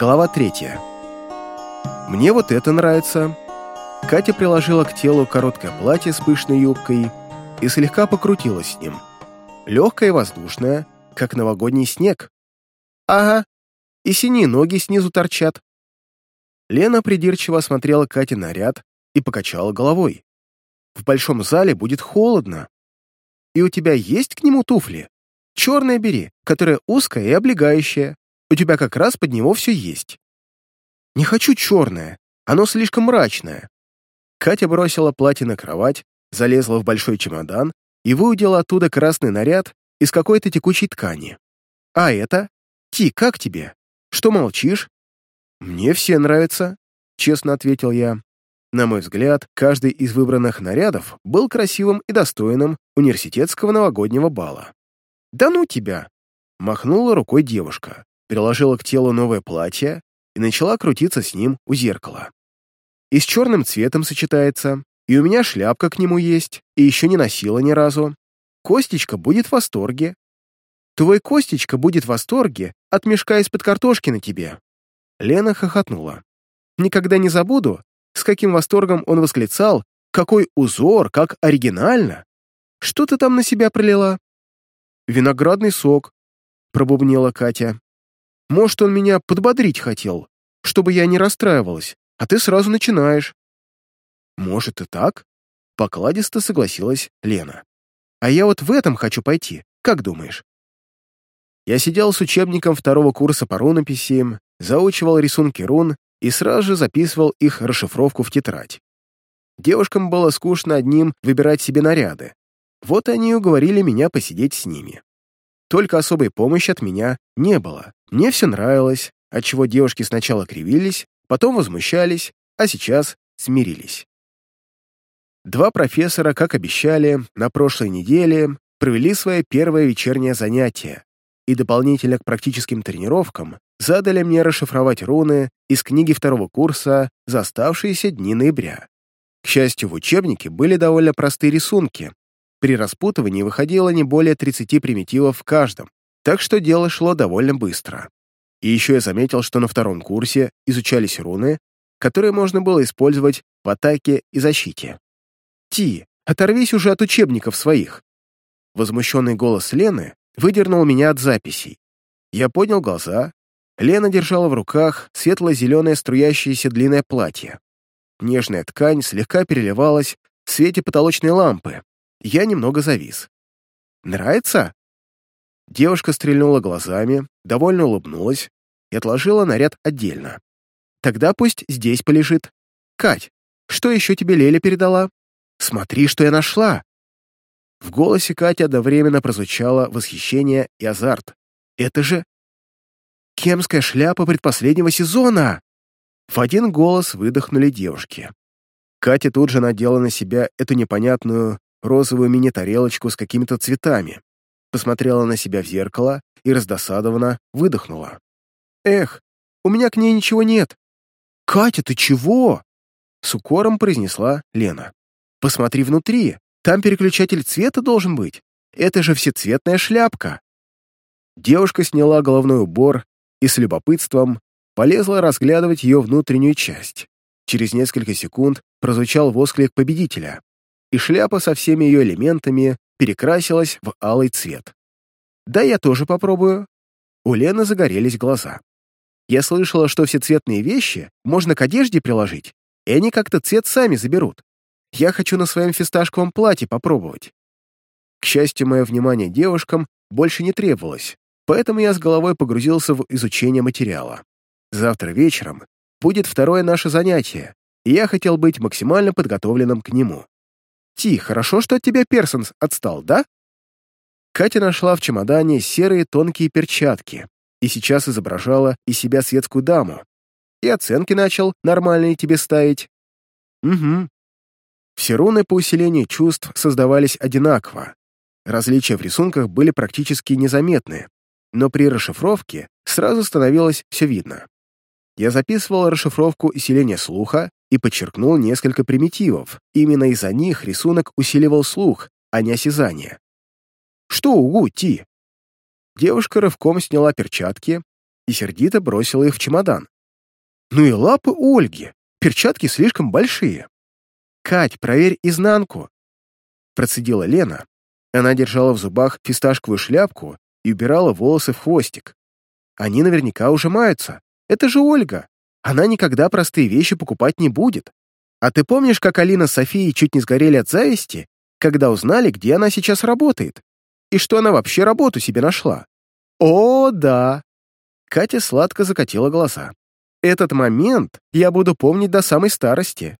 Глава третья. Мне вот это нравится. Катя приложила к телу короткое платье с пышной юбкой и слегка покрутила с ним. Легкое и воздушное, как новогодний снег. Ага, и синие ноги снизу торчат. Лена придирчиво осмотрела Кате наряд и покачала головой. В большом зале будет холодно. И у тебя есть к нему туфли? Черное бери, которое узкое и облегающее. У тебя как раз под него все есть. Не хочу черное, оно слишком мрачное. Катя бросила платье на кровать, залезла в большой чемодан и выудила оттуда красный наряд из какой-то текучей ткани. А это? Ти, как тебе? Что молчишь? Мне все нравятся, честно ответил я. На мой взгляд, каждый из выбранных нарядов был красивым и достойным университетского новогоднего бала. «Да ну тебя!» — махнула рукой девушка, приложила к телу новое платье и начала крутиться с ним у зеркала. И с черным цветом сочетается, и у меня шляпка к нему есть, и еще не носила ни разу. Костечка будет в восторге. Твой Костечка будет в восторге от мешка из-под картошки на тебе. Лена хохотнула. Никогда не забуду, с каким восторгом он восклицал, какой узор, как оригинально. Что ты там на себя пролила? Виноградный сок, пробубнила Катя. Может, он меня подбодрить хотел, чтобы я не расстраивалась, а ты сразу начинаешь. Может и так, покладисто согласилась Лена. А я вот в этом хочу пойти, как думаешь? Я сидел с учебником второго курса по рунописи, заучивал рисунки рун и сразу же записывал их расшифровку в тетрадь. Девушкам было скучно одним выбирать себе наряды. Вот они и уговорили меня посидеть с ними. Только особой помощи от меня не было. Мне все нравилось, отчего девушки сначала кривились, потом возмущались, а сейчас смирились. Два профессора, как обещали, на прошлой неделе провели свое первое вечернее занятие и дополнительно к практическим тренировкам задали мне расшифровать руны из книги второго курса за оставшиеся дни ноября. К счастью, в учебнике были довольно простые рисунки. При распутывании выходило не более 30 примитивов в каждом, так что дело шло довольно быстро. И еще я заметил, что на втором курсе изучались руны, которые можно было использовать в атаке и защите. «Ти, оторвись уже от учебников своих!» Возмущенный голос Лены выдернул меня от записей. Я поднял глаза Лена держала в руках светло-зеленое струящееся длинное платье. Нежная ткань слегка переливалась в свете потолочной лампы. Я немного завис. «Нравится?» Девушка стрельнула глазами, довольно улыбнулась и отложила наряд отдельно. «Тогда пусть здесь полежит. Кать, что еще тебе Леля передала? Смотри, что я нашла!» В голосе Кати одновременно прозвучало восхищение и азарт. «Это же кемская шляпа предпоследнего сезона!» В один голос выдохнули девушки. Катя тут же надела на себя эту непонятную розовую мини-тарелочку с какими-то цветами, посмотрела на себя в зеркало и раздосадованно выдохнула. «Эх, у меня к ней ничего нет». «Катя, ты чего?» С укором произнесла Лена. «Посмотри внутри, там переключатель цвета должен быть. Это же всецветная шляпка». Девушка сняла головной убор и с любопытством полезла разглядывать ее внутреннюю часть. Через несколько секунд прозвучал восклик победителя, и шляпа со всеми ее элементами перекрасилась в алый цвет. «Да, я тоже попробую». У Лены загорелись глаза. Я слышала, что все цветные вещи можно к одежде приложить, и они как-то цвет сами заберут. Я хочу на своем фисташковом платье попробовать. К счастью, мое внимание девушкам больше не требовалось, поэтому я с головой погрузился в изучение материала. Завтра вечером будет второе наше занятие, и я хотел быть максимально подготовленным к нему. Ти, хорошо, что от тебя Персонс отстал, да? Катя нашла в чемодане серые тонкие перчатки и сейчас изображала из себя светскую даму. И оценки начал нормальные тебе ставить. Угу. Все руны по усилению чувств создавались одинаково. Различия в рисунках были практически незаметны, но при расшифровке сразу становилось все видно. Я записывал расшифровку усиления слуха и подчеркнул несколько примитивов. Именно из-за них рисунок усиливал слух, а не осязание. «Что, угу, Ти?» Девушка рывком сняла перчатки и сердито бросила их в чемодан. Ну и лапы у Ольги, перчатки слишком большие. «Кать, проверь изнанку!» Процедила Лена. Она держала в зубах фисташковую шляпку и убирала волосы в хвостик. Они наверняка уже маются. Это же Ольга. Она никогда простые вещи покупать не будет. А ты помнишь, как Алина с Софией чуть не сгорели от зависти, когда узнали, где она сейчас работает? И что она вообще работу себе нашла? О, да! Катя сладко закатила глаза. Этот момент я буду помнить до самой старости.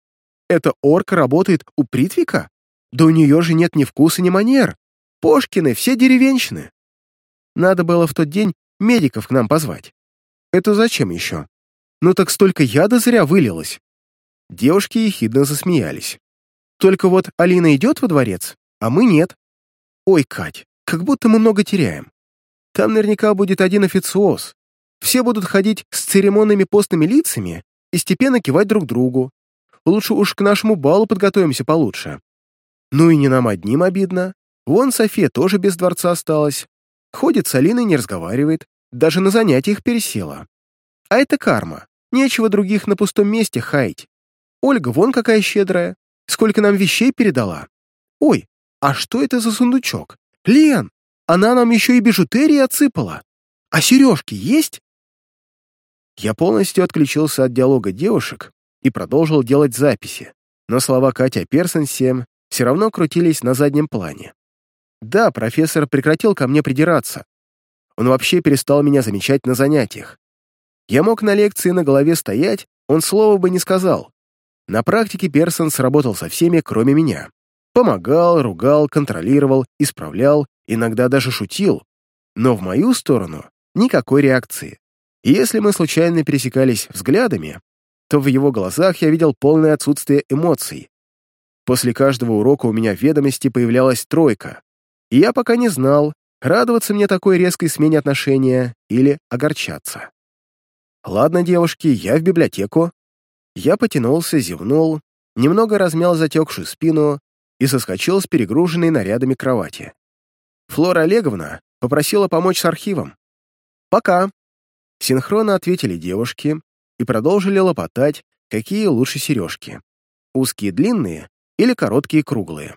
Эта орка работает у Притвика? Да у нее же нет ни вкуса, ни манер. Пошкины, все деревенщины. Надо было в тот день медиков к нам позвать. Это зачем еще? Ну так столько яда зря вылилось. Девушки ехидно засмеялись. Только вот Алина идет во дворец, а мы нет. Ой, Кать, как будто мы много теряем. Там наверняка будет один официоз. Все будут ходить с церемонными постными лицами и степенно кивать друг другу. Лучше уж к нашему балу подготовимся получше. Ну и не нам одним обидно. Вон София тоже без дворца осталась. Ходит с Алиной, не разговаривает, даже на занятиях пересела. А это карма. Нечего других на пустом месте хаять. Ольга вон какая щедрая. Сколько нам вещей передала. Ой, а что это за сундучок? Лен, она нам еще и бижутерии отсыпала. А сережки есть? Я полностью отключился от диалога девушек и продолжил делать записи, но слова Катя о Персонсе все равно крутились на заднем плане. Да, профессор прекратил ко мне придираться. Он вообще перестал меня замечать на занятиях. Я мог на лекции на голове стоять, он слова бы не сказал. На практике Персон сработал со всеми, кроме меня. Помогал, ругал, контролировал, исправлял, иногда даже шутил. Но в мою сторону никакой реакции. И если мы случайно пересекались взглядами, то в его глазах я видел полное отсутствие эмоций. После каждого урока у меня в ведомости появлялась тройка, и я пока не знал, радоваться мне такой резкой смене отношения или огорчаться. «Ладно, девушки, я в библиотеку». Я потянулся, зевнул, немного размял затекшую спину и соскочил с перегруженной нарядами кровати. Флора Олеговна попросила помочь с архивом. «Пока». Синхронно ответили девушки и продолжили лопотать, какие лучше сережки. Узкие длинные или короткие круглые.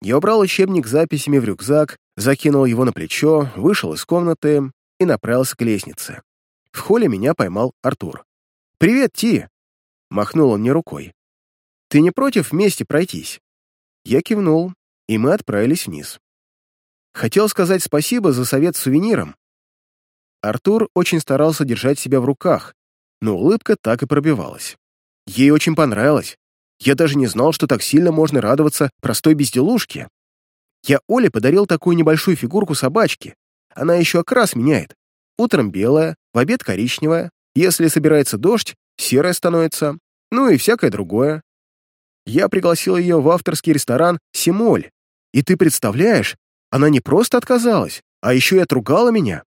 Я убрал учебник с записями в рюкзак, закинул его на плечо, вышел из комнаты и направился к лестнице. В холле меня поймал Артур. «Привет, Ти!» — махнул он мне рукой. «Ты не против вместе пройтись?» Я кивнул, и мы отправились вниз. Хотел сказать спасибо за совет с сувениром. Артур очень старался держать себя в руках, но улыбка так и пробивалась. Ей очень понравилось, я даже не знал, что так сильно можно радоваться простой безделушке. Я Оле подарил такую небольшую фигурку собачки. Она еще окрас меняет. Утром белая, в обед коричневая. Если собирается дождь, серая становится. Ну и всякое другое. Я пригласил ее в авторский ресторан «Симоль». И ты представляешь, она не просто отказалась, а еще и отругала меня.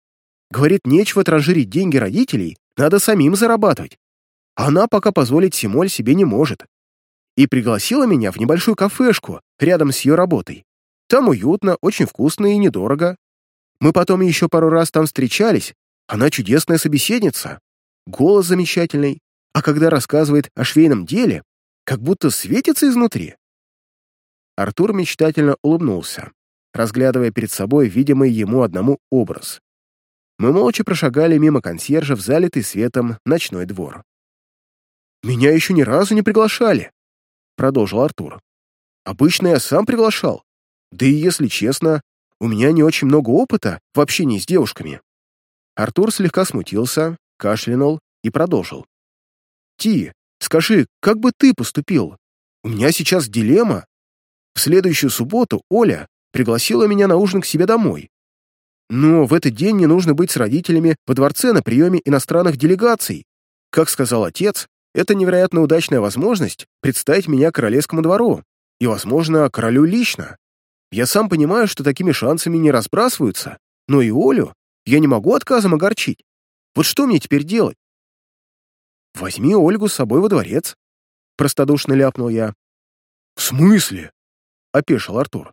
Говорит, нечего транжирить деньги родителей, надо самим зарабатывать. Она пока позволить Симоль себе не может и пригласила меня в небольшую кафешку рядом с ее работой. Там уютно, очень вкусно и недорого. Мы потом еще пару раз там встречались. Она чудесная собеседница. Голос замечательный. А когда рассказывает о швейном деле, как будто светится изнутри. Артур мечтательно улыбнулся, разглядывая перед собой видимый ему одному образ. Мы молча прошагали мимо консьержа в залитый светом ночной двор. «Меня еще ни разу не приглашали», продолжил Артур. «Обычно я сам приглашал. Да и, если честно, у меня не очень много опыта в общении с девушками». Артур слегка смутился, кашлянул и продолжил. «Ти, скажи, как бы ты поступил? У меня сейчас дилемма. В следующую субботу Оля пригласила меня на ужин к себе домой. Но в этот день не нужно быть с родителями во дворце на приеме иностранных делегаций. Как сказал отец, это невероятно удачная возможность представить меня королевскому двору и, возможно, королю лично. Я сам понимаю, что такими шансами не разбрасываются, но и Олю я не могу отказом огорчить. Вот что мне теперь делать? Возьми Ольгу с собой во дворец, простодушно ляпнул я. В смысле? опешил Артур.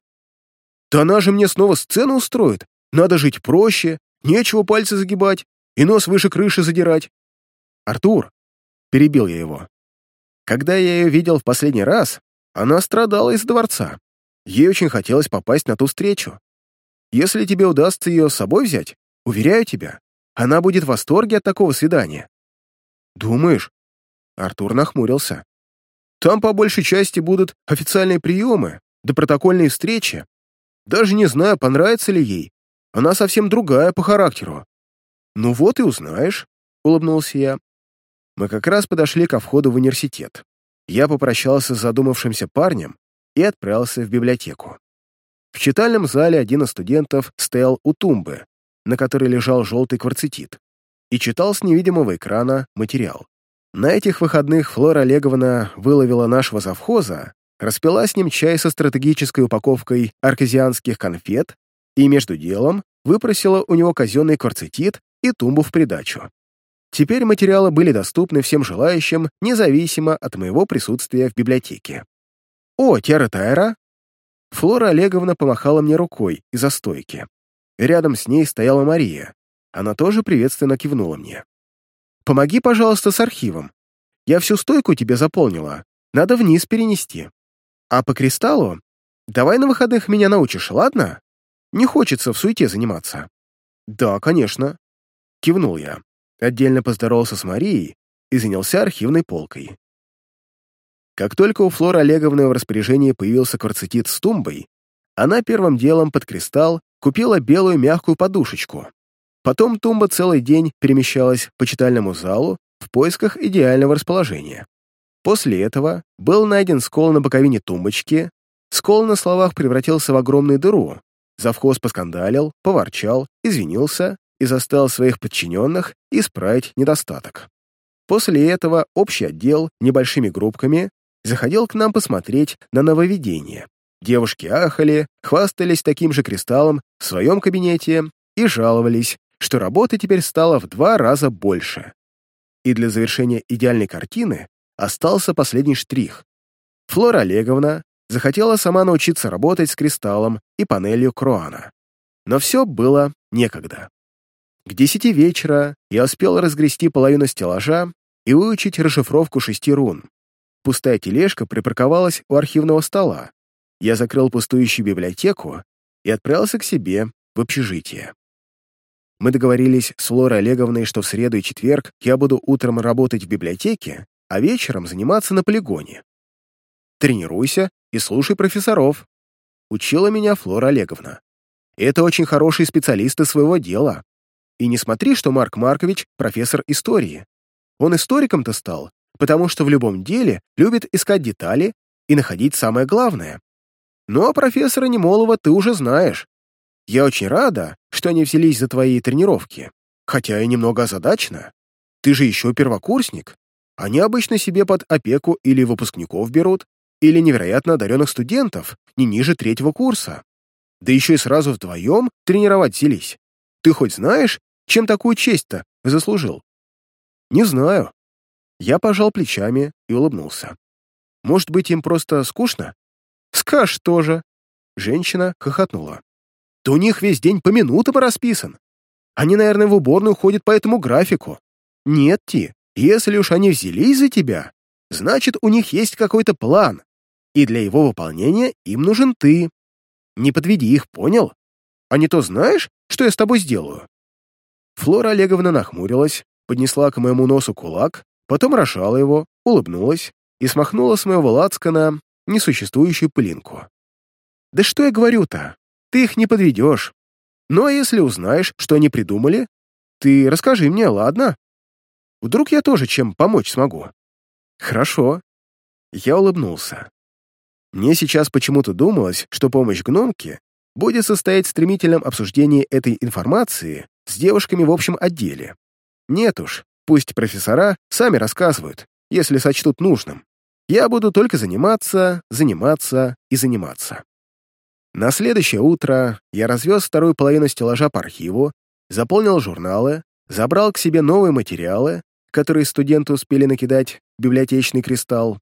Да она же мне снова сцену устроит. Надо жить проще, нечего пальцы загибать. и нос выше крыши задирать. Артур, перебил я его. Когда я ее видел в последний раз, она страдала из дворца. Ей очень хотелось попасть на ту встречу. Если тебе удастся ее с собой взять, уверяю тебя, она будет в восторге от такого свидания. Думаешь? Артур нахмурился. Там по большей части будут официальные приемы, да протокольные встречи. Даже не знаю, понравится ли ей. Она совсем другая по характеру. Ну вот и узнаешь, улыбнулся я. Мы как раз подошли ко входу в университет. Я попрощался с задумавшимся парнем и отправился в библиотеку. В читальном зале один из студентов стоял у тумбы, на которой лежал желтый кварцетит, и читал с невидимого экрана материал. На этих выходных Флора Олеговна выловила нашего завхоза, распила с ним чай со стратегической упаковкой арказианских конфет и между делом выпросила у него казенный кварцетит и тумбу в придачу. Теперь материалы были доступны всем желающим, независимо от моего присутствия в библиотеке. «О, Тера Тайра!» Флора Олеговна помахала мне рукой из-за стойки. Рядом с ней стояла Мария. Она тоже приветственно кивнула мне. Помоги, пожалуйста, с архивом. Я всю стойку тебе заполнила. Надо вниз перенести. А по кристаллу? Давай на выходных меня научишь, ладно? Не хочется в суете заниматься. Да, конечно. Кивнул я. Отдельно поздоровался с Марией и занялся архивной полкой. Как только у Флоры Олеговны в распоряжении появился кварцетит с тумбой, она первым делом под кристалл купила белую мягкую подушечку, Потом тумба целый день перемещалась по читальному залу в поисках идеального расположения. После этого был найден скол на боковине тумбочки, скол на словах превратился в огромную дыру, завхоз поскандалил, поворчал, извинился и заставил своих подчиненных исправить недостаток. После этого общий отдел небольшими группками заходил к нам посмотреть на нововведение. Девушки ахали, хвастались таким же кристаллом в своем кабинете и жаловались, что работы теперь стало в два раза больше. И для завершения идеальной картины остался последний штрих. Флора Олеговна захотела сама научиться работать с кристаллом и панелью Круана. Но все было некогда. К десяти вечера я успел разгрести половину стеллажа и выучить расшифровку шести рун. Пустая тележка припарковалась у архивного стола. Я закрыл пустующую библиотеку и отправился к себе в общежитие. Мы договорились с Лорой Олеговной, что в среду и четверг я буду утром работать в библиотеке, а вечером заниматься на полигоне. Тренируйся и слушай профессоров. Учила меня Флора Олеговна. Это очень хорошие специалисты своего дела. И не смотри, что Марк Маркович — профессор истории. Он историком-то стал, потому что в любом деле любит искать детали и находить самое главное. Ну а профессора Немолова ты уже знаешь. Я очень рада, что они взялись за твои тренировки, хотя и немного озадачена. Ты же еще первокурсник. Они обычно себе под опеку или выпускников берут, или невероятно одаренных студентов, не ниже третьего курса. Да еще и сразу вдвоем тренировать взялись. Ты хоть знаешь, чем такую честь-то заслужил? Не знаю. Я пожал плечами и улыбнулся. Может быть, им просто скучно? Скажешь тоже. Женщина хохотнула. Да у них весь день по минутам расписан. Они, наверное, в уборную ходят по этому графику. Нет, Ти, если уж они взялись за тебя, значит, у них есть какой-то план, и для его выполнения им нужен ты. Не подведи их, понял? А не то знаешь, что я с тобой сделаю?» Флора Олеговна нахмурилась, поднесла к моему носу кулак, потом рожала его, улыбнулась и смахнула с моего лацкана несуществующую пылинку. «Да что я говорю-то? Ты их не подведешь. Ну а если узнаешь, что они придумали, ты расскажи мне, ладно? Вдруг я тоже чем помочь смогу? Хорошо. Я улыбнулся. Мне сейчас почему-то думалось, что помощь гномке будет состоять в стремительном обсуждении этой информации с девушками в общем отделе. Нет уж, пусть профессора сами рассказывают, если сочтут нужным. Я буду только заниматься, заниматься и заниматься. На следующее утро я развез вторую половину стеллажа по архиву, заполнил журналы, забрал к себе новые материалы, которые студенты успели накидать в библиотечный кристалл,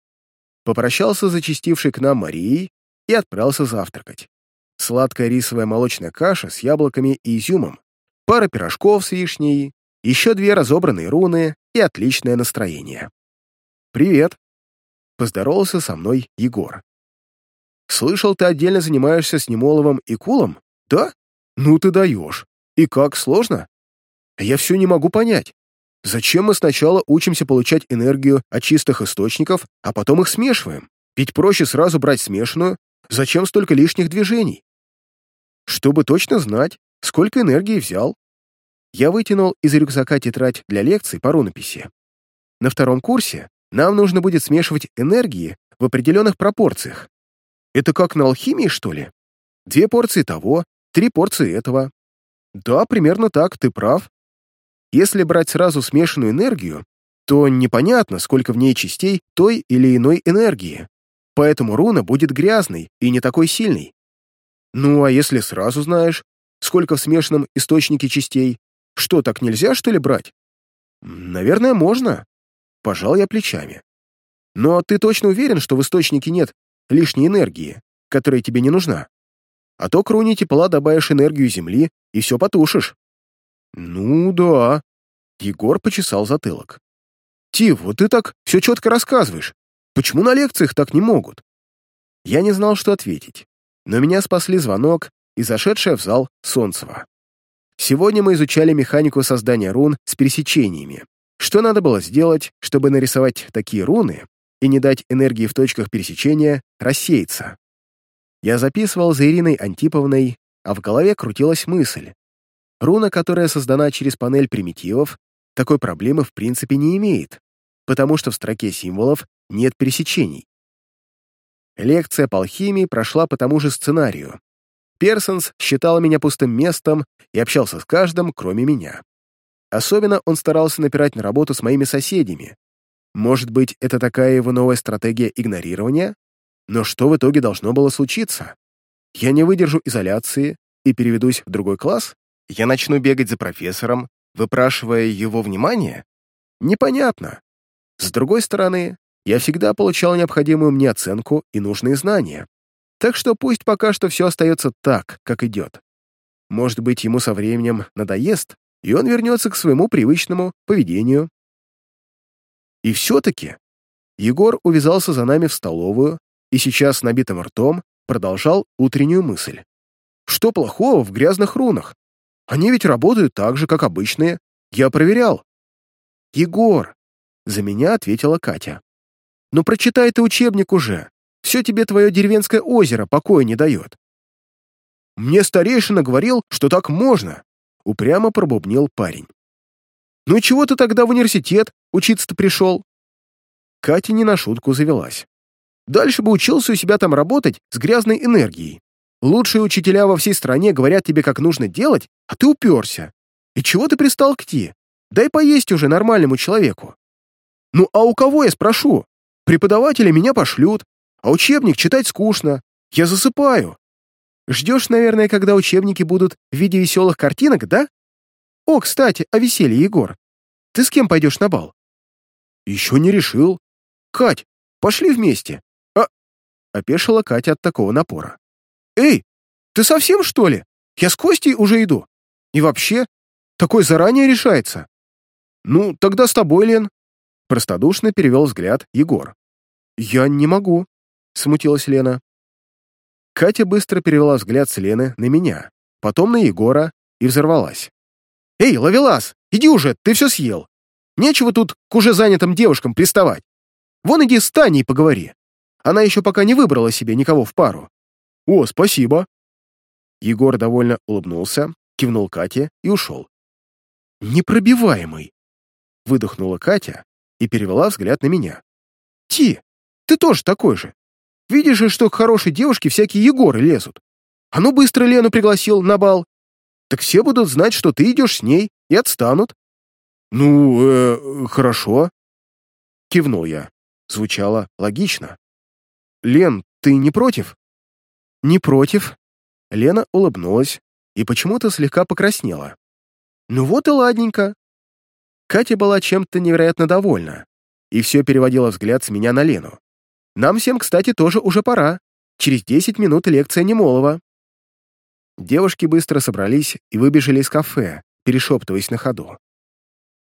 попрощался с зачастившей к нам Марией и отправился завтракать. Сладкая рисовая молочная каша с яблоками и изюмом, пара пирожков с вишней еще две разобранные руны и отличное настроение. «Привет!» — поздоровался со мной Егор. «Слышал, ты отдельно занимаешься с Немоловым и Кулом? Да? Ну ты даешь. И как, сложно? Я все не могу понять. Зачем мы сначала учимся получать энергию от чистых источников, а потом их смешиваем? Ведь проще сразу брать смешанную. Зачем столько лишних движений? Чтобы точно знать, сколько энергии взял. Я вытянул из рюкзака тетрадь для лекций по рунописи. На втором курсе нам нужно будет смешивать энергии в определенных пропорциях. Это как на алхимии, что ли? Две порции того, три порции этого. Да, примерно так, ты прав. Если брать сразу смешанную энергию, то непонятно, сколько в ней частей той или иной энергии. Поэтому руна будет грязной и не такой сильной. Ну, а если сразу знаешь, сколько в смешанном источнике частей, что, так нельзя, что ли, брать? Наверное, можно. Пожал я плечами. Но ты точно уверен, что в источнике нет лишней энергии, которая тебе не нужна? А то к руне тепла добавишь энергию Земли и все потушишь. Ну да. Егор почесал затылок. Тив, вот ты так все четко рассказываешь. Почему на лекциях так не могут? Я не знал, что ответить, но меня спасли звонок и зашедшая в зал Солнцева. Сегодня мы изучали механику создания рун с пересечениями. Что надо было сделать, чтобы нарисовать такие руны и не дать энергии в точках пересечения рассеяться? Я записывал за Ириной Антиповной, а в голове крутилась мысль. Руна, которая создана через панель примитивов, такой проблемы в принципе не имеет, потому что в строке символов нет пересечений. Лекция по алхимии прошла по тому же сценарию. Персонс считал меня пустым местом и общался с каждым, кроме меня. Особенно он старался напирать на работу с моими соседями. Может быть, это такая его новая стратегия игнорирования? Но что в итоге должно было случиться? Я не выдержу изоляции и переведусь в другой класс? Я начну бегать за профессором, выпрашивая его внимание? Непонятно. С другой стороны, я всегда получал необходимую мне оценку и нужные знания. Так что пусть пока что все остается так, как идет. Может быть, ему со временем надоест, и он вернется к своему привычному поведению. И все-таки Егор увязался за нами в столовую и сейчас с набитым ртом продолжал утреннюю мысль. Что плохого в грязных рунах? Они ведь работают так же, как обычные. Я проверял. Егор, за меня ответила Катя. «Ну прочитай ты учебник уже. Все тебе твое деревенское озеро покоя не дает». «Мне старейшина говорил, что так можно», — упрямо пробубнил парень. «Ну чего ты тогда в университет учиться-то пришел?» Катя не на шутку завелась. «Дальше бы учился у себя там работать с грязной энергией. Лучшие учителя во всей стране говорят тебе, как нужно делать, а ты уперся. И чего ты пристал к ти? Дай поесть уже нормальному человеку. Ну а у кого я спрошу? Преподаватели меня пошлют, а учебник читать скучно. Я засыпаю. Ждешь, наверное, когда учебники будут в виде веселых картинок, да? О, кстати, о веселье, Егор. Ты с кем пойдешь на бал? Еще не решил. Кать, пошли вместе. А... Опешила Катя от такого напора. Эй, ты совсем, что ли? Я с Костей уже иду. И вообще, такое заранее решается. Ну, тогда с тобой, Лен. Простодушно перевел взгляд Егор. «Я не могу», — смутилась Лена. Катя быстро перевела взгляд с Лены на меня, потом на Егора и взорвалась. «Эй, ловелас, иди уже, ты все съел. Нечего тут к уже занятым девушкам приставать. Вон иди с Таней поговори. Она еще пока не выбрала себе никого в пару». «О, спасибо». Егор довольно улыбнулся, кивнул Кате и ушел. «Непробиваемый», — выдохнула Катя и перевела взгляд на меня. «Ти, ты тоже такой же. Видишь же, что к хорошей девушке всякие Егоры лезут. А ну быстро Лену пригласил на бал. Так все будут знать, что ты идешь с ней, и отстанут». «Ну, э, хорошо», — кивнул я. Звучало логично. «Лен, ты не против?» «Не против». Лена улыбнулась и почему-то слегка покраснела. «Ну вот и ладненько. Катя была чем-то невероятно довольна и все переводила взгляд с меня на Лену. «Нам всем, кстати, тоже уже пора. Через десять минут лекция Немолова». Девушки быстро собрались и выбежали из кафе, перешептываясь на ходу.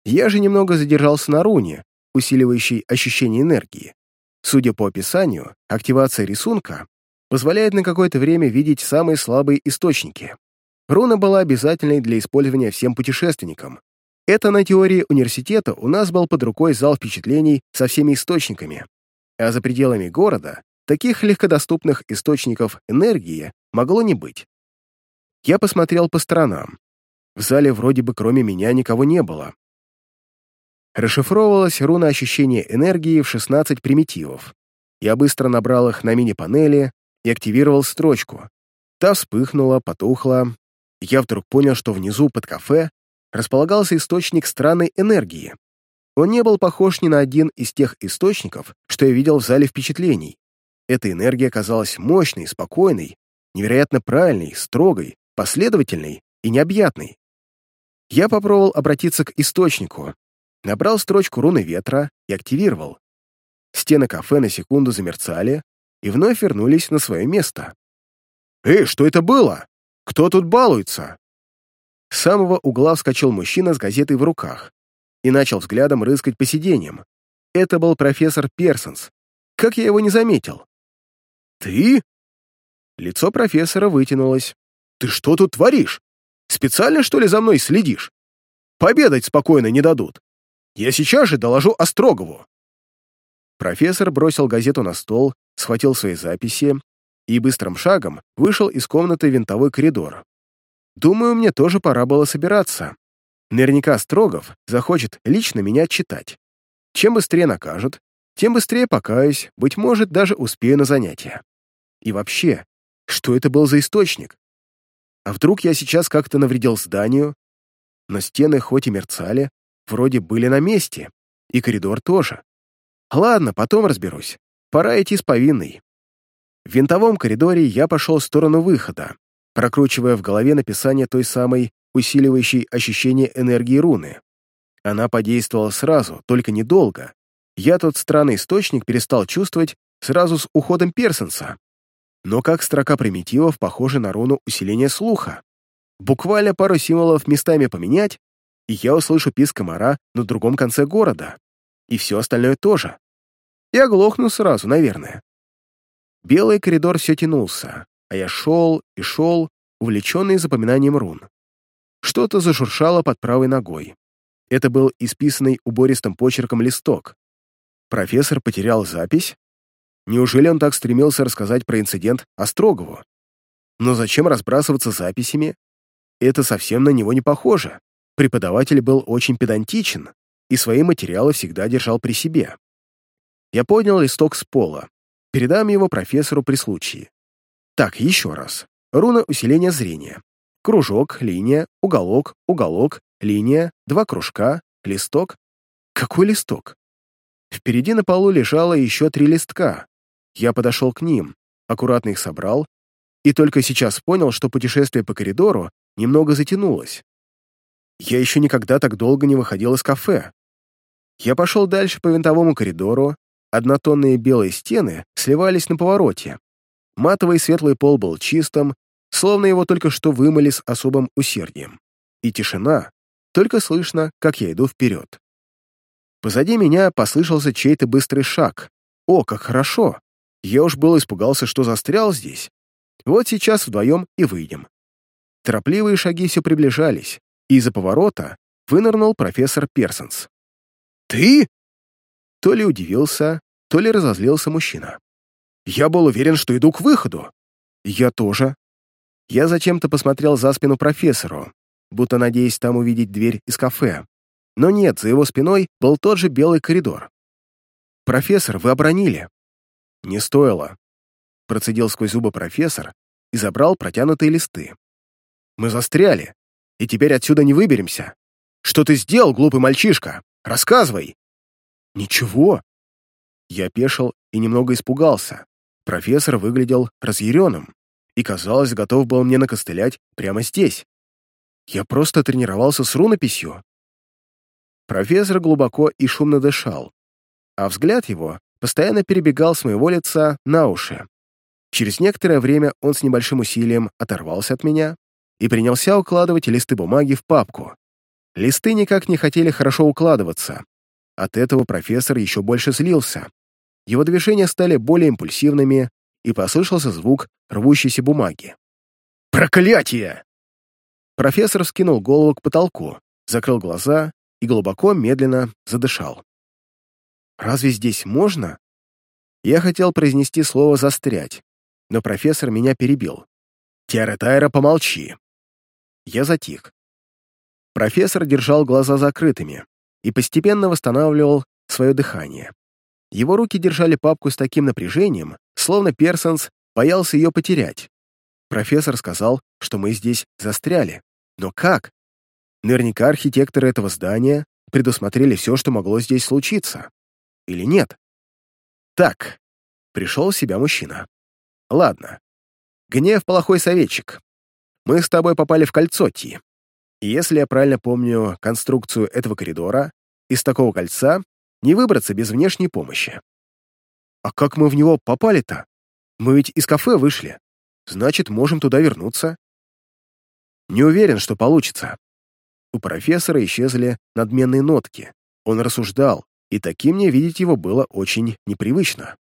Я же немного задержался на руне, усиливающей ощущение энергии. Судя по описанию, активация рисунка позволяет на какое-то время видеть самые слабые источники. Руна была обязательной для использования всем путешественникам. Это на теории университета у нас был под рукой зал впечатлений со всеми источниками. А за пределами города таких легкодоступных источников энергии могло не быть. Я посмотрел по сторонам. В зале вроде бы кроме меня никого не было. Расшифровывалась руна ощущения энергии в 16 примитивов. Я быстро набрал их на мини-панели и активировал строчку. Та вспыхнула, потухла. Я вдруг понял, что внизу, под кафе, располагался источник странной энергии. Он не был похож ни на один из тех источников, что я видел в зале впечатлений. Эта энергия казалась мощной, спокойной, невероятно правильной, строгой, последовательной и необъятной. Я попробовал обратиться к источнику, набрал строчку руны ветра и активировал. Стены кафе на секунду замерцали и вновь вернулись на свое место. «Эй, что это было? Кто тут балуется?» С самого угла вскочил мужчина с газетой в руках и начал взглядом рыскать по сиденьям. Это был профессор Персонс. Как я его не заметил? «Ты?» Лицо профессора вытянулось. «Ты что тут творишь? Специально, что ли, за мной следишь? Победать спокойно не дадут. Я сейчас же доложу Острогову». Профессор бросил газету на стол, схватил свои записи и быстрым шагом вышел из комнаты винтовой коридор. Думаю, мне тоже пора было собираться. Наверняка Строгов захочет лично меня читать. Чем быстрее накажут, тем быстрее покаюсь, быть может, даже успею на занятия. И вообще, что это был за источник? А вдруг я сейчас как-то навредил зданию? Но стены хоть и мерцали, вроде были на месте, и коридор тоже. Ладно, потом разберусь. Пора идти с повинной. В винтовом коридоре я пошел в сторону выхода, прокручивая в голове написание той самой усиливающей ощущение энергии руны. Она подействовала сразу, только недолго. Я тот странный источник перестал чувствовать сразу с уходом Персонса. Но как строка примитивов похожа на руну усиления слуха. Буквально пару символов местами поменять, и я услышу писк комара на другом конце города. И все остальное тоже. И оглохну сразу, наверное. Белый коридор все тянулся, а я шел и шел, увлеченный запоминанием рун. Что-то зашуршало под правой ногой. Это был исписанный убористым почерком листок. Профессор потерял запись? Неужели он так стремился рассказать про инцидент Острогову? Но зачем разбрасываться записями? Это совсем на него не похоже. Преподаватель был очень педантичен и свои материалы всегда держал при себе. Я поднял листок с пола. Передам его профессору при случае. Так, еще раз. Руна усиления зрения. Кружок, линия, уголок, уголок, линия, два кружка, листок. Какой листок? Впереди на полу лежало еще три листка. Я подошел к ним, аккуратно их собрал, и только сейчас понял, что путешествие по коридору немного затянулось. Я еще никогда так долго не выходил из кафе. Я пошел дальше по винтовому коридору, однотонные белые стены сливались на повороте. Матовый светлый пол был чистым, словно его только что вымыли с особым усердием. И тишина, только слышно, как я иду вперед. Позади меня послышался чей-то быстрый шаг. О, как хорошо! Я уж был испугался, что застрял здесь. Вот сейчас вдвоем и выйдем. Торопливые шаги все приближались, и из-за поворота вынырнул профессор Персонс. «Ты?» То ли удивился, то ли разозлился мужчина. «Я был уверен, что иду к выходу». «Я тоже». Я зачем-то посмотрел за спину профессору, будто надеясь там увидеть дверь из кафе. Но нет, за его спиной был тот же белый коридор. «Профессор, вы обронили». «Не стоило», — процедил сквозь зубы профессор и забрал протянутые листы. «Мы застряли, и теперь отсюда не выберемся. Что ты сделал, глупый мальчишка? Рассказывай!» «Ничего». Я пешил и немного испугался. Профессор выглядел разъяренным и, казалось, готов был мне накостылять прямо здесь. Я просто тренировался с рунописью. Профессор глубоко и шумно дышал, а взгляд его постоянно перебегал с моего лица на уши. Через некоторое время он с небольшим усилием оторвался от меня и принялся укладывать листы бумаги в папку. Листы никак не хотели хорошо укладываться. От этого профессор еще больше злился. Его движения стали более импульсивными, и послышался звук рвущейся бумаги. «Проклятие!» Профессор вскинул голову к потолку, закрыл глаза и глубоко, медленно задышал. «Разве здесь можно?» Я хотел произнести слово «застрять», но профессор меня перебил. «Тиара помолчи!» Я затих. Профессор держал глаза закрытыми и постепенно восстанавливал свое дыхание. Его руки держали папку с таким напряжением, словно Персонс боялся ее потерять. Профессор сказал, что мы здесь застряли. Но как? Наверняка архитекторы этого здания предусмотрели все, что могло здесь случиться. Или нет? Так, пришел в себя мужчина. Ладно. Гнев — плохой советчик. Мы с тобой попали в кольцо, Ти. И если я правильно помню конструкцию этого коридора, из такого кольца не выбраться без внешней помощи. А как мы в него попали-то? Мы ведь из кафе вышли. Значит, можем туда вернуться. Не уверен, что получится. У профессора исчезли надменные нотки. Он рассуждал, и таким мне видеть его было очень непривычно.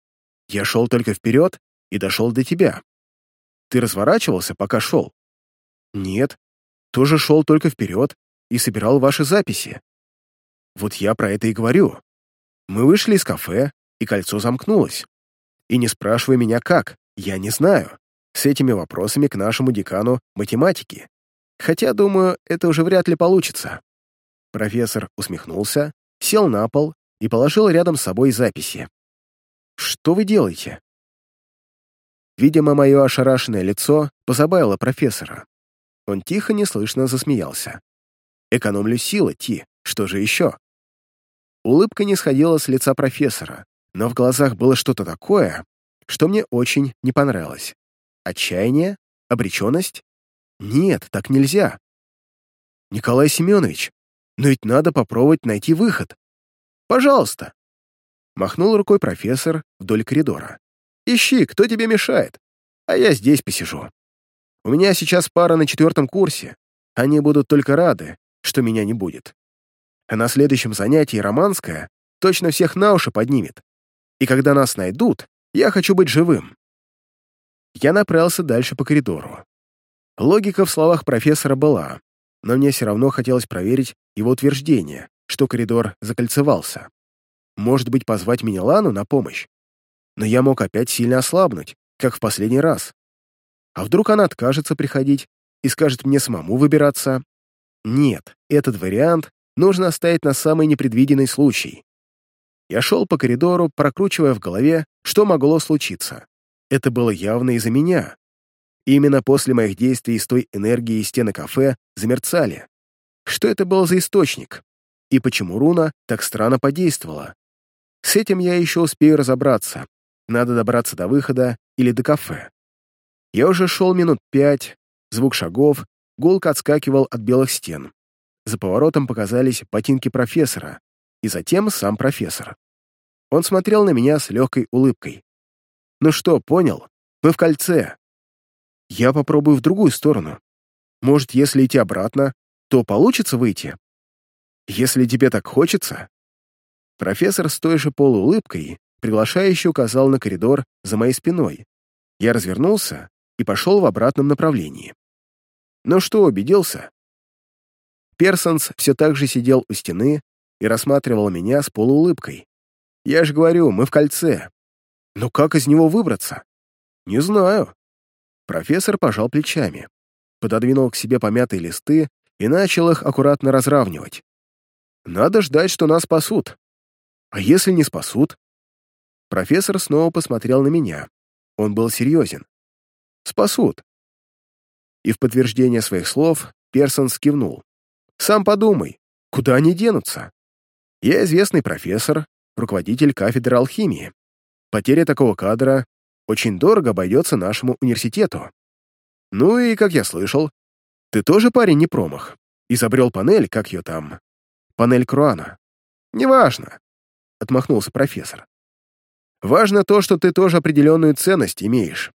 Я шел только вперед и дошел до тебя. Ты разворачивался, пока шел? Нет, тоже шел только вперед и собирал ваши записи. Вот я про это и говорю. Мы вышли из кафе, и кольцо замкнулось. И не спрашивай меня как, я не знаю. С этими вопросами к нашему декану математики. Хотя, думаю, это уже вряд ли получится. Профессор усмехнулся, сел на пол и положил рядом с собой записи. «Что вы делаете?» Видимо, мое ошарашенное лицо позабавило профессора. Он тихо, неслышно засмеялся. «Экономлю силы, Ти, что же еще?» Улыбка не сходила с лица профессора, но в глазах было что-то такое, что мне очень не понравилось. Отчаяние? Обреченность? Нет, так нельзя. Николай Семенович, но ведь надо попробовать найти выход. Пожалуйста. Махнул рукой профессор вдоль коридора. Ищи, кто тебе мешает, а я здесь посижу. У меня сейчас пара на четвертом курсе. Они будут только рады, что меня не будет. А на следующем занятии Романская точно всех на уши поднимет. И когда нас найдут, я хочу быть живым. Я направился дальше по коридору. Логика в словах профессора была, но мне все равно хотелось проверить его утверждение, что коридор закольцевался. Может быть, позвать Минилану на помощь? Но я мог опять сильно ослабнуть, как в последний раз. А вдруг она откажется приходить и скажет мне самому выбираться? Нет, этот вариант нужно оставить на самый непредвиденный случай. Я шел по коридору, прокручивая в голове, что могло случиться. Это было явно из-за меня. Именно после моих действий из той энергии стены кафе замерцали. Что это был за источник? И почему руна так странно подействовала? С этим я еще успею разобраться. Надо добраться до выхода или до кафе. Я уже шел минут пять, звук шагов, гулко отскакивал от белых стен. За поворотом показались ботинки профессора, и затем сам профессор. Он смотрел на меня с легкой улыбкой. «Ну что, понял? Мы в кольце. Я попробую в другую сторону. Может, если идти обратно, то получится выйти? Если тебе так хочется?» Профессор с той же полуулыбкой приглашающе указал на коридор за моей спиной. Я развернулся и пошел в обратном направлении. Ну что, убедился? Персонс все так же сидел у стены и рассматривал меня с полуулыбкой. Я же говорю, мы в кольце. Но как из него выбраться? Не знаю. Профессор пожал плечами, пододвинул к себе помятые листы и начал их аккуратно разравнивать. Надо ждать, что нас спасут. А если не спасут? Профессор снова посмотрел на меня. Он был серьезен. Спасут. И в подтверждение своих слов Персон скивнул. Сам подумай, куда они денутся? Я известный профессор, руководитель кафедры алхимии. Потеря такого кадра очень дорого обойдется нашему университету. Ну и, как я слышал, ты тоже парень не промах. Изобрел панель, как ее там, панель Круана. Неважно, — отмахнулся профессор. Важно то, что ты тоже определенную ценность имеешь.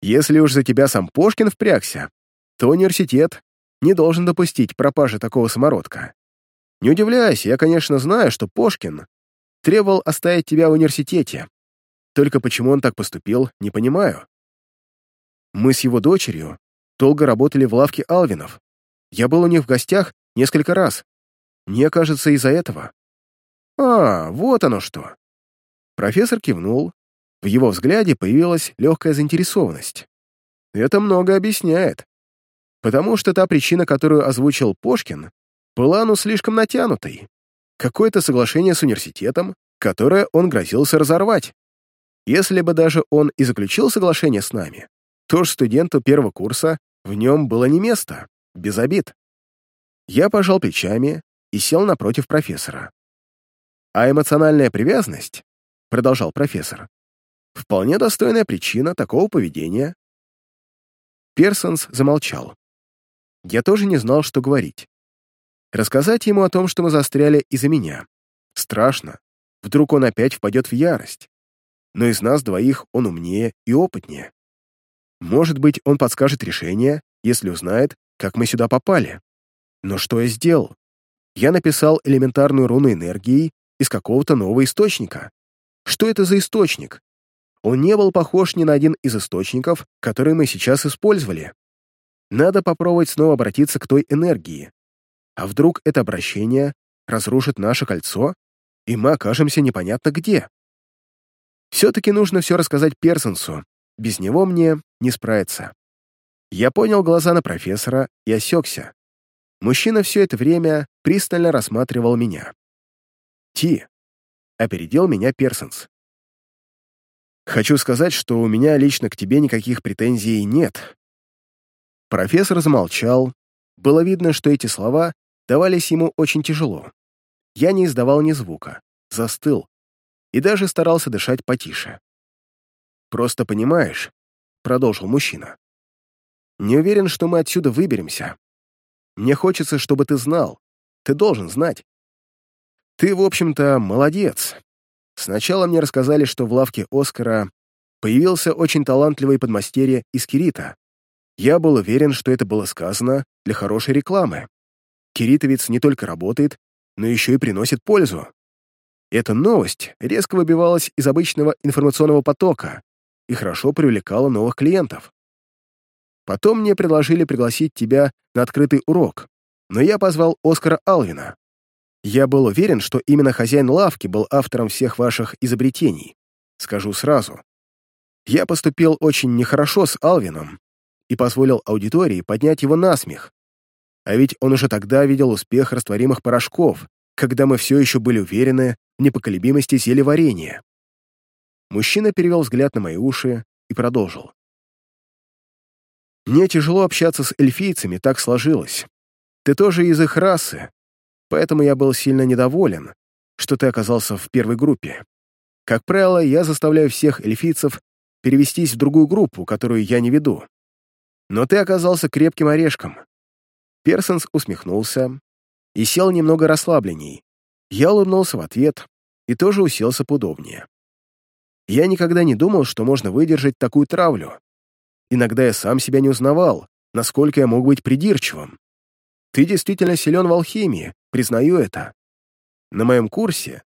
Если уж за тебя сам Пошкин впрягся, то университет не должен допустить пропажи такого самородка. Не удивляйся, я, конечно, знаю, что Пошкин требовал оставить тебя в университете. Только почему он так поступил, не понимаю. Мы с его дочерью долго работали в лавке Алвинов. Я был у них в гостях несколько раз. Мне кажется, из-за этого. А, вот оно что. Профессор кивнул. В его взгляде появилась легкая заинтересованность. Это много объясняет. Потому что та причина, которую озвучил Пошкин, была ну слишком натянутой. Какое-то соглашение с университетом, которое он грозился разорвать. Если бы даже он и заключил соглашение с нами, то ж студенту первого курса в нем было не место, без обид. Я пожал плечами и сел напротив профессора. А эмоциональная привязанность, продолжал профессор, вполне достойная причина такого поведения. Персонс замолчал. Я тоже не знал, что говорить. Рассказать ему о том, что мы застряли из-за меня. Страшно. Вдруг он опять впадет в ярость. Но из нас двоих он умнее и опытнее. Может быть, он подскажет решение, если узнает, как мы сюда попали. Но что я сделал? Я написал элементарную руну энергии из какого-то нового источника. Что это за источник? Он не был похож ни на один из источников, которые мы сейчас использовали. Надо попробовать снова обратиться к той энергии. А вдруг это обращение разрушит наше кольцо, и мы окажемся непонятно где? Все-таки нужно все рассказать Персонсу, без него мне не справиться. Я понял глаза на профессора и осекся. Мужчина все это время пристально рассматривал меня. «Ти», — опередил меня Персонс. «Хочу сказать, что у меня лично к тебе никаких претензий нет». Профессор замолчал. Было видно, что эти слова давались ему очень тяжело. Я не издавал ни звука, застыл и даже старался дышать потише. «Просто понимаешь», — продолжил мужчина, «не уверен, что мы отсюда выберемся. Мне хочется, чтобы ты знал. Ты должен знать. Ты, в общем-то, молодец. Сначала мне рассказали, что в лавке Оскара появился очень талантливый подмастерье из Кирита. Я был уверен, что это было сказано для хорошей рекламы. Киритовец не только работает, но еще и приносит пользу. Эта новость резко выбивалась из обычного информационного потока и хорошо привлекала новых клиентов. Потом мне предложили пригласить тебя на открытый урок, но я позвал Оскара Алвина. Я был уверен, что именно хозяин лавки был автором всех ваших изобретений. Скажу сразу. Я поступил очень нехорошо с Алвином и позволил аудитории поднять его на смех, а ведь он уже тогда видел успех растворимых порошков, когда мы все еще были уверены в непоколебимости зелеварения. Мужчина перевел взгляд на мои уши и продолжил. «Мне тяжело общаться с эльфийцами, так сложилось. Ты тоже из их расы, поэтому я был сильно недоволен, что ты оказался в первой группе. Как правило, я заставляю всех эльфийцев перевестись в другую группу, которую я не веду. Но ты оказался крепким орешком, Персонс усмехнулся и сел немного расслабленней. Я улыбнулся в ответ и тоже уселся поудобнее. Я никогда не думал, что можно выдержать такую травлю. Иногда я сам себя не узнавал, насколько я мог быть придирчивым. Ты действительно силен в алхимии, признаю это. На моем курсе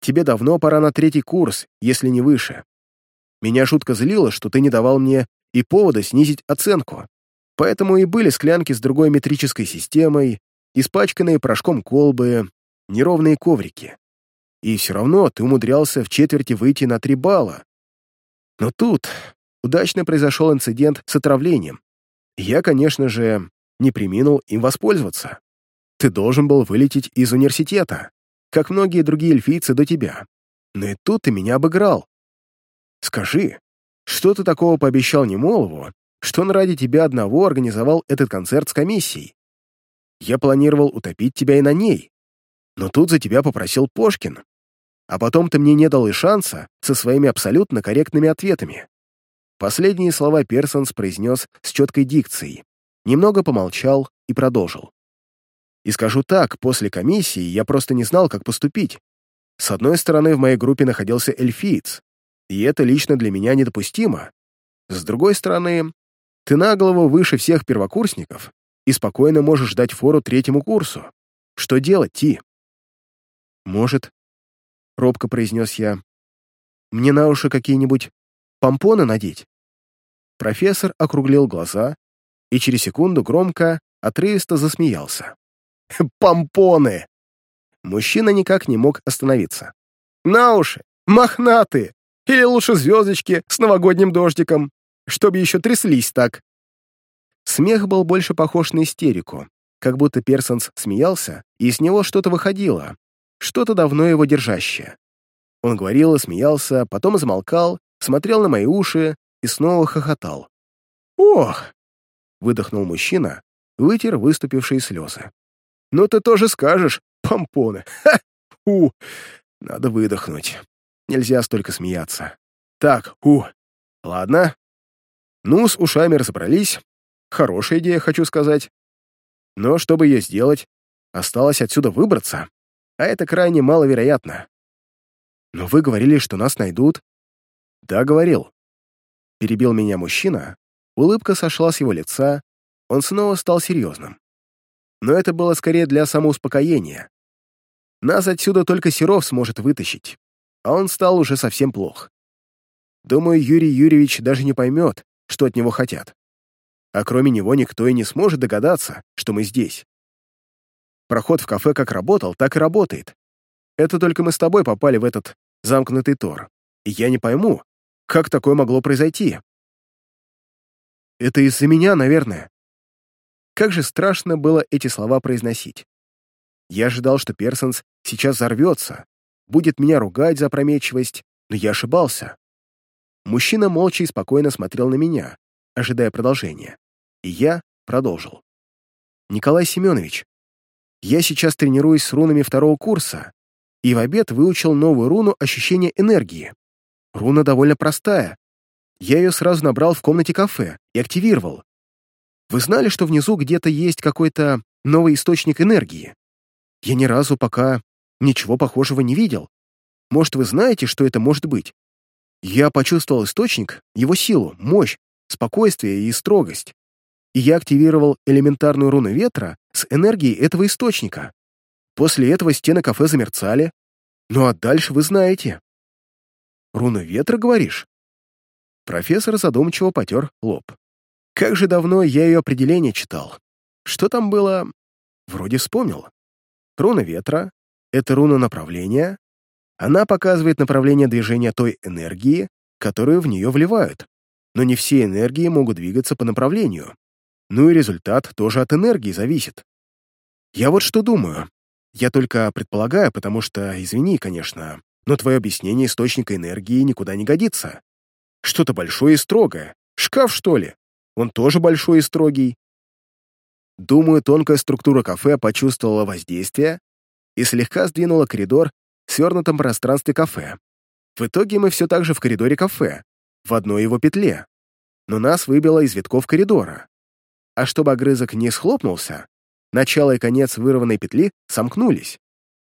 тебе давно пора на третий курс, если не выше. Меня шутка злила, что ты не давал мне и повода снизить оценку. Поэтому и были склянки с другой метрической системой, испачканные порошком колбы, неровные коврики. И все равно ты умудрялся в четверти выйти на три балла. Но тут удачно произошел инцидент с отравлением. Я, конечно же, не приминул им воспользоваться. Ты должен был вылететь из университета, как многие другие эльфийцы до тебя. Но и тут ты меня обыграл. Скажи, что ты такого пообещал Немолову, что он ради тебя одного организовал этот концерт с комиссией. Я планировал утопить тебя и на ней, но тут за тебя попросил Пошкин. А потом ты мне не дал и шанса со своими абсолютно корректными ответами. Последние слова Персонс произнес с четкой дикцией, немного помолчал и продолжил. И скажу так, после комиссии я просто не знал, как поступить. С одной стороны, в моей группе находился эльфиец, и это лично для меня недопустимо. С другой стороны, ты на голову выше всех первокурсников и спокойно можешь дать фору третьему курсу. Что делать, Ти? «Может», — робко произнес я. «Мне на уши какие-нибудь помпоны надеть?» Профессор округлил глаза и через секунду громко, отрывисто засмеялся. «Помпоны!» Мужчина никак не мог остановиться. «На уши! Мохнатые! Или лучше звездочки с новогодним дождиком, чтобы еще тряслись так!» Смех был больше похож на истерику, как будто Персонс смеялся, и из него что-то выходило, что-то давно его держащее. Он говорил и смеялся, потом замолкал, смотрел на мои уши и снова хохотал. «Ох!» — выдохнул мужчина, вытер выступившие слезы. «Ну ты тоже скажешь, помпоны! Ха! У! Надо выдохнуть. Нельзя столько смеяться. Так, у! Ладно. Ну, с ушами разобрались. Хорошая идея, хочу сказать. Но чтобы ее сделать, осталось отсюда выбраться, а это крайне маловероятно. Но вы говорили, что нас найдут. Да, говорил. Перебил меня мужчина, улыбка сошла с его лица, он снова стал серьезным. Но это было скорее для самоуспокоения. Нас отсюда только Серов сможет вытащить, а он стал уже совсем плох. Думаю, Юрий Юрьевич даже не поймет, что от него хотят а кроме него никто и не сможет догадаться, что мы здесь. Проход в кафе как работал, так и работает. Это только мы с тобой попали в этот замкнутый тор. И я не пойму, как такое могло произойти. Это из-за меня, наверное. Как же страшно было эти слова произносить. Я ожидал, что Персонс сейчас взорвется, будет меня ругать за опрометчивость, но я ошибался. Мужчина молча и спокойно смотрел на меня, ожидая продолжения. И я продолжил. «Николай Семенович, я сейчас тренируюсь с рунами второго курса, и в обед выучил новую руну ощущения энергии. Руна довольно простая. Я ее сразу набрал в комнате кафе и активировал. Вы знали, что внизу где-то есть какой-то новый источник энергии? Я ни разу пока ничего похожего не видел. Может, вы знаете, что это может быть? Я почувствовал источник, его силу, мощь, спокойствие и строгость. И я активировал элементарную руну ветра с энергией этого источника. После этого стены кафе замерцали. Ну а дальше вы знаете. «Руна ветра, говоришь?» Профессор задумчиво потер лоб. Как же давно я ее определение читал. Что там было? Вроде вспомнил. Руна ветра — это руна направления. Она показывает направление движения той энергии, которую в нее вливают но не все энергии могут двигаться по направлению. Ну и результат тоже от энергии зависит. Я вот что думаю. Я только предполагаю, потому что, извини, конечно, но твое объяснение источника энергии никуда не годится. Что-то большое и строгое. Шкаф, что ли? Он тоже большой и строгий. Думаю, тонкая структура кафе почувствовала воздействие и слегка сдвинула коридор свернутом пространстве кафе. В итоге мы все так же в коридоре кафе, в одной его петле, но нас выбило из витков коридора. А чтобы огрызок не схлопнулся, начало и конец вырванной петли сомкнулись.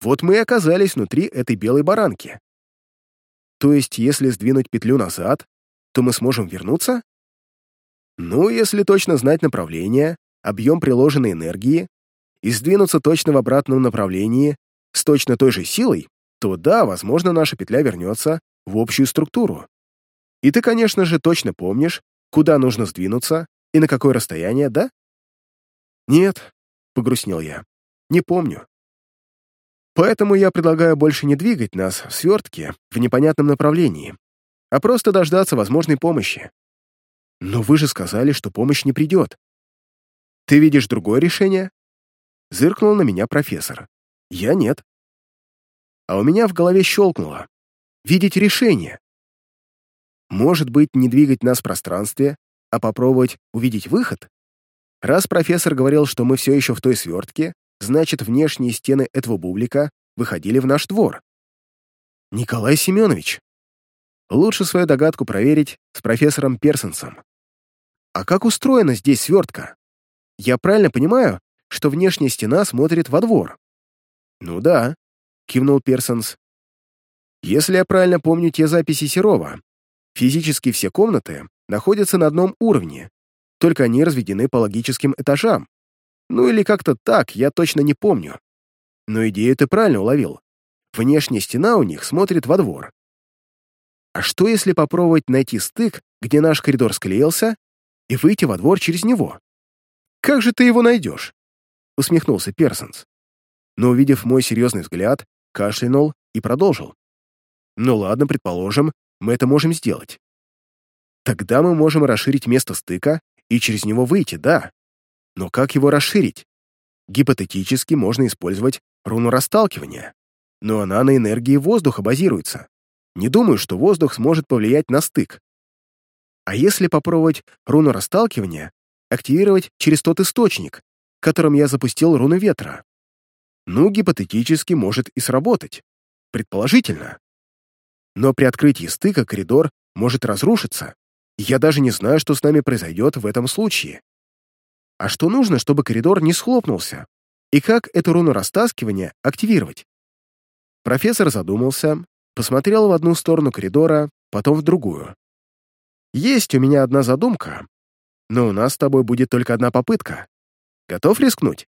Вот мы и оказались внутри этой белой баранки. То есть, если сдвинуть петлю назад, то мы сможем вернуться? Ну, если точно знать направление, объем приложенной энергии и сдвинуться точно в обратном направлении с точно той же силой, то да, возможно, наша петля вернется в общую структуру. И ты, конечно же, точно помнишь, куда нужно сдвинуться и на какое расстояние, да? Нет, погрустнел я, не помню. Поэтому я предлагаю больше не двигать нас в свертке в непонятном направлении, а просто дождаться возможной помощи. Но вы же сказали, что помощь не придет. Ты видишь другое решение? Зыркнул на меня профессор. Я нет. А у меня в голове щелкнуло. Видеть решение. Может быть, не двигать нас в пространстве, а попробовать увидеть выход? Раз профессор говорил, что мы все еще в той свертке, значит, внешние стены этого бублика выходили в наш двор. Николай Семенович. Лучше свою догадку проверить с профессором Персонсом. А как устроена здесь свертка? Я правильно понимаю, что внешняя стена смотрит во двор? Ну да, кивнул Персонс. Если я правильно помню те записи Серова, Физически все комнаты находятся на одном уровне, только они разведены по логическим этажам. Ну или как-то так, я точно не помню. Но идею ты правильно уловил. внешняя стена у них смотрит во двор. А что, если попробовать найти стык, где наш коридор склеился, и выйти во двор через него? Как же ты его найдешь? Усмехнулся Персонс. Но, увидев мой серьезный взгляд, кашлянул и продолжил. Ну ладно, предположим, мы это можем сделать. Тогда мы можем расширить место стыка и через него выйти, да. Но как его расширить? Гипотетически можно использовать руну расталкивания, но она на энергии воздуха базируется. Не думаю, что воздух сможет повлиять на стык. А если попробовать руну расталкивания активировать через тот источник, которым я запустил руну ветра? Ну, гипотетически может и сработать. Предположительно. Но при открытии стыка коридор может разрушиться. Я даже не знаю, что с нами произойдет в этом случае. А что нужно, чтобы коридор не схлопнулся? И как эту руну растаскивания активировать? Профессор задумался, посмотрел в одну сторону коридора, потом в другую. «Есть у меня одна задумка, но у нас с тобой будет только одна попытка. Готов рискнуть?»